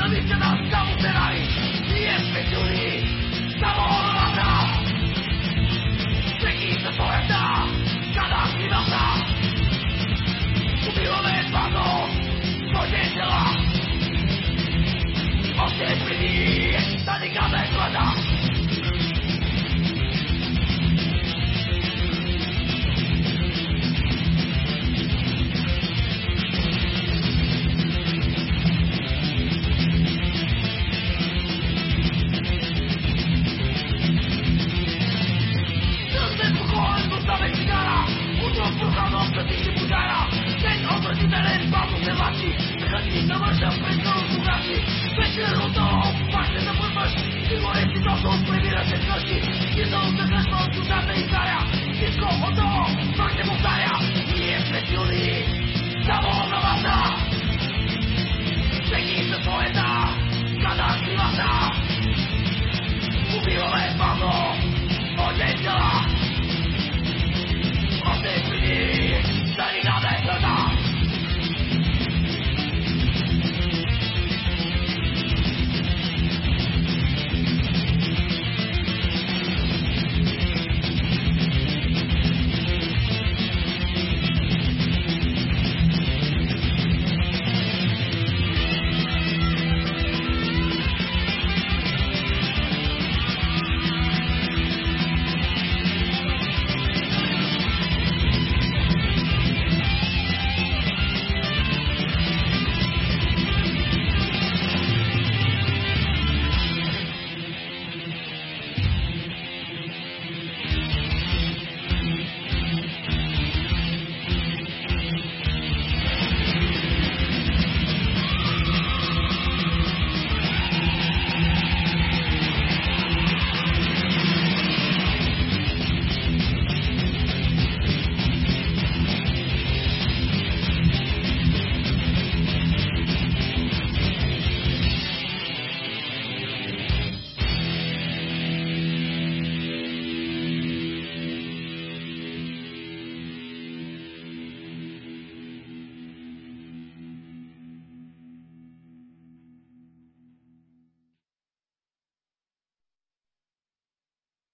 no dice nos Proszą wpływy raczeczności Wiedzą, że zresztą tu żadnej kara Wszystko o to fakty powtarza. Nie bez